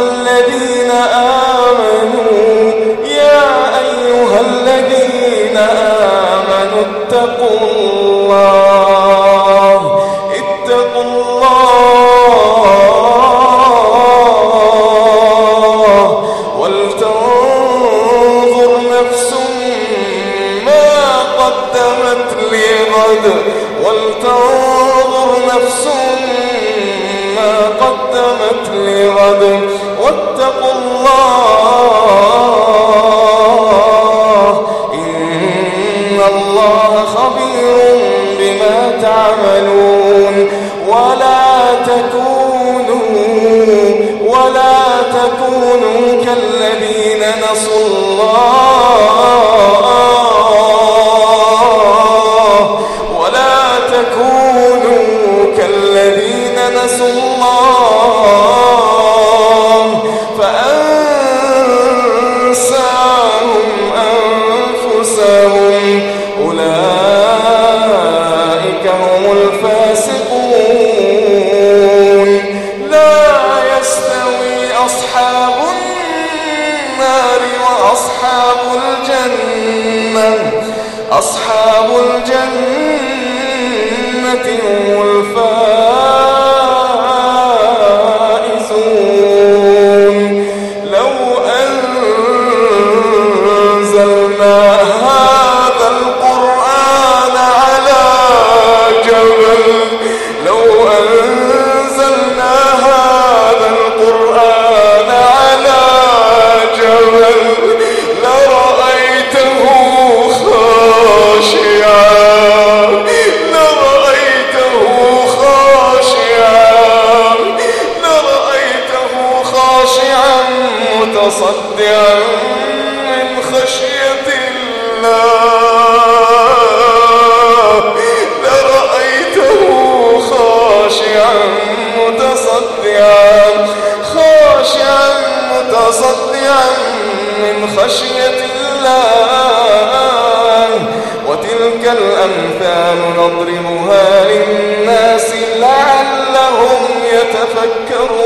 الذين آمنوا يا أيها الذين آمنوا اتقوا الله اتقوا الله ولتنظر نفس ما قدمت لغد ولتنظر نفس ما قدمت لغد. الله خبير بما تعملون ولا تكونوا ولا تكونوا كالذين نسوا الله. ولا تكونوا كالذين نسوا الله. الجنة أصحاب الجنة. هم متصدعا من خشية الله. لرأيته خاشعا متصدعا خاشعا متصدعا من خشية الله. وتلك الأمثال نضربها للناس لعلهم يتفكرون.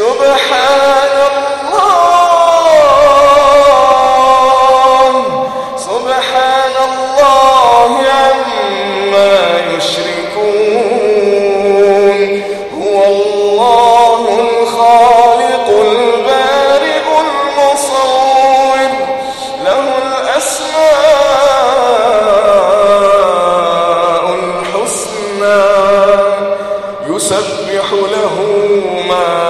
سبحان الله. سبحان الله عما يشركون. هو الله الخالق البارئ المصور. له الأسماء الحسنى. يسبح له ما